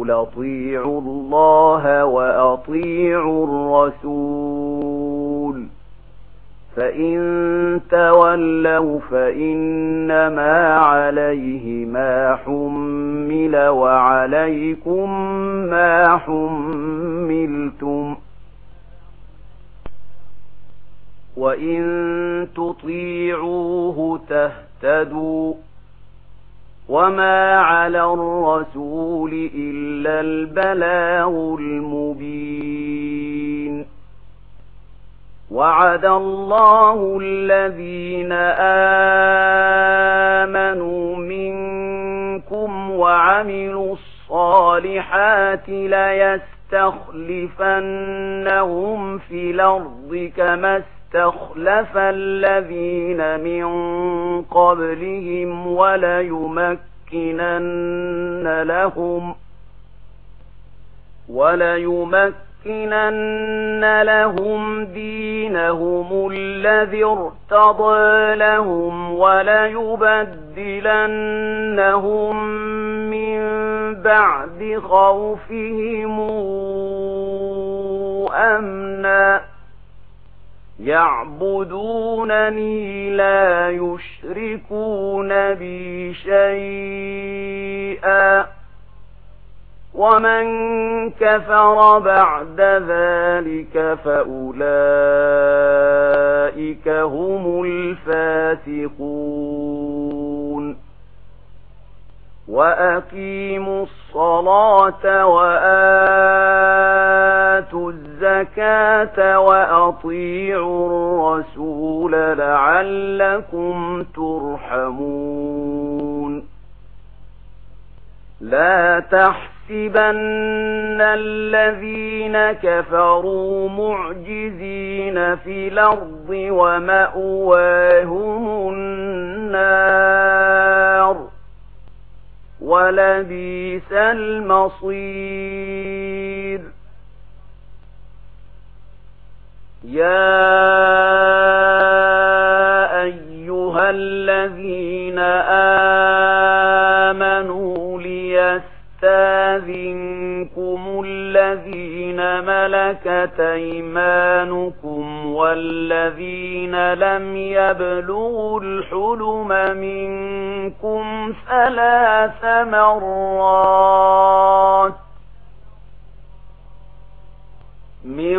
الرسول اطيعوا الله واطيعوا الرسول فإن تولوا فإنما عليه ما حمل وعليكم ما حملتم وإن تطيعوه تهتدوا وما على الرسول إلا البلاغ المبين وعد الله الذين آمنوا منكم وعملوا الصالحات ليستخلفنهم في الأرض كما استخلف الذين من قبلهم وليمكنن لهم وليمكنن لهم دينهم الذي ارتضى لهم وليبدلنهم من بعد خوفهم أمنا يعبدونني لا يشركون بي شيئا. ومن كفر بعد ذلك فأولئك هم الفاتقون وأقيموا الصلاة وآتوا الزكاة الزكاة وأطيعوا الرسول لعلكم ترحمون لا تحسبن الذين كفروا معجزين في الأرض ومأواهم النار ولبيس المصير يا أيها الذين آمنوا ليستاذنكم الذين ملكت أيمانكم والذين لم يبلغوا الحلم منكم ثلاث مرات من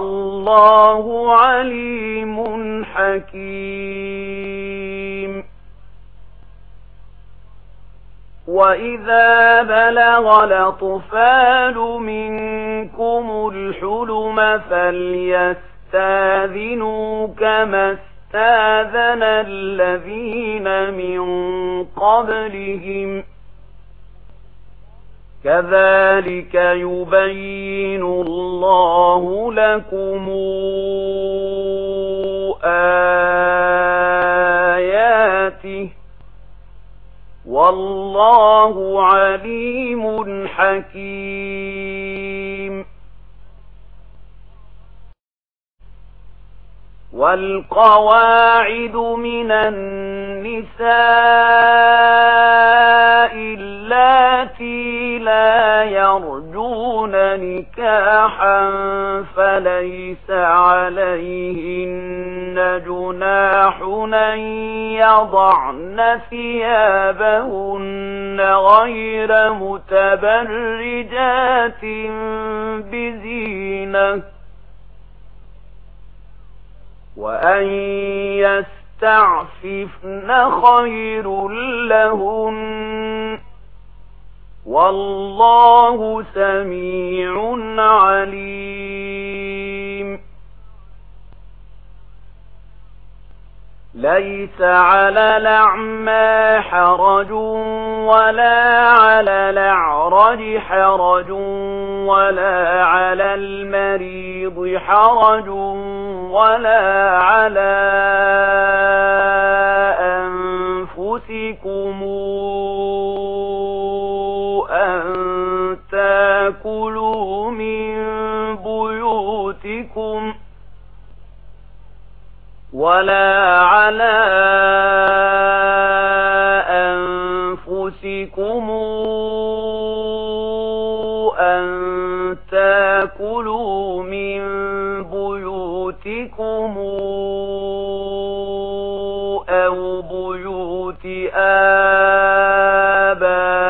والله عليم حكيم. وإذا بلغ لطفال منكم الحلم فليستاذنوا كما استاذن الذين من قبلهم كذلك يبين الله لكم آياته والله عليم حكيم والقواعد من النساء إِلَّاتِ لا يرجون نكاحا فليس عليهن جناح أن يضعن ثيابهن غير متبرجات بزينة وأن يَسْتَعْفِفْنَ يستعففن خير لهن. والله سميع عليم. ليس على لعما حرج ولا على لعرج حرج ولا على المريض حرج ولا على ولا على أنفسكم أن تاكلوا من بيوتكم أو بيوت آبائكم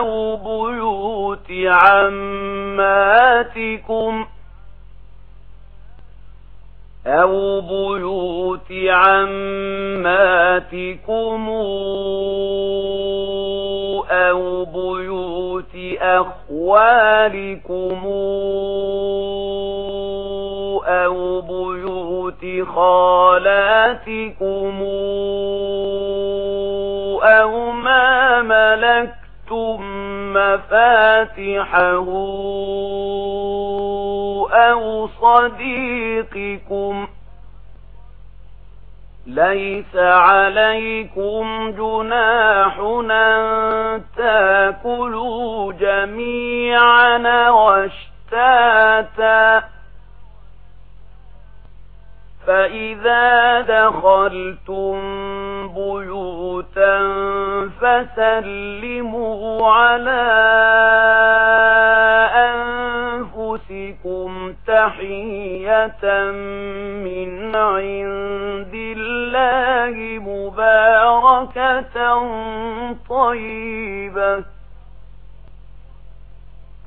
أو بيوت عماتكم أو بيوت عماتكم أو بيوت أخوالكم أو بيوت خالاتكم مفاتحه أو صديقكم ليس عليكم جناح أن تأكلوا جميعا واشتاتا فإذا دخلتم بيوتا فسلموا على أنفسكم تحية من عند الله مباركة طيبة.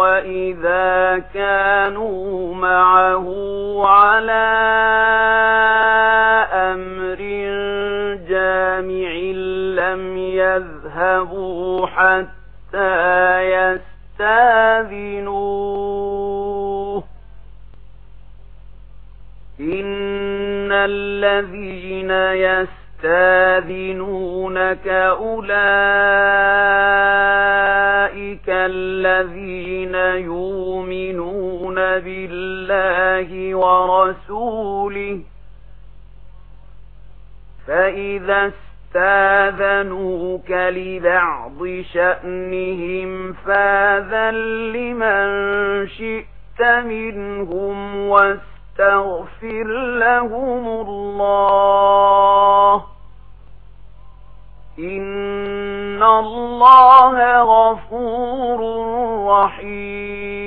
وَإِذَا كَانُوا مَعَهُ عَلَى أَمْرٍ جَامِعٍ لَّمْ يَذْهَبُوا حَتَّى يَسْتَأْذِنُوهُ إِنَّ الَّذِينَ يَسْتَأْذِنُونَكَ أُولَٰئِكَ الذين يؤمنون بالله ورسوله فإذا استاذنوك لبعض شأنهم فاذا لمن شئت منهم واستغفر لهم الله إن الله غفور الرحيم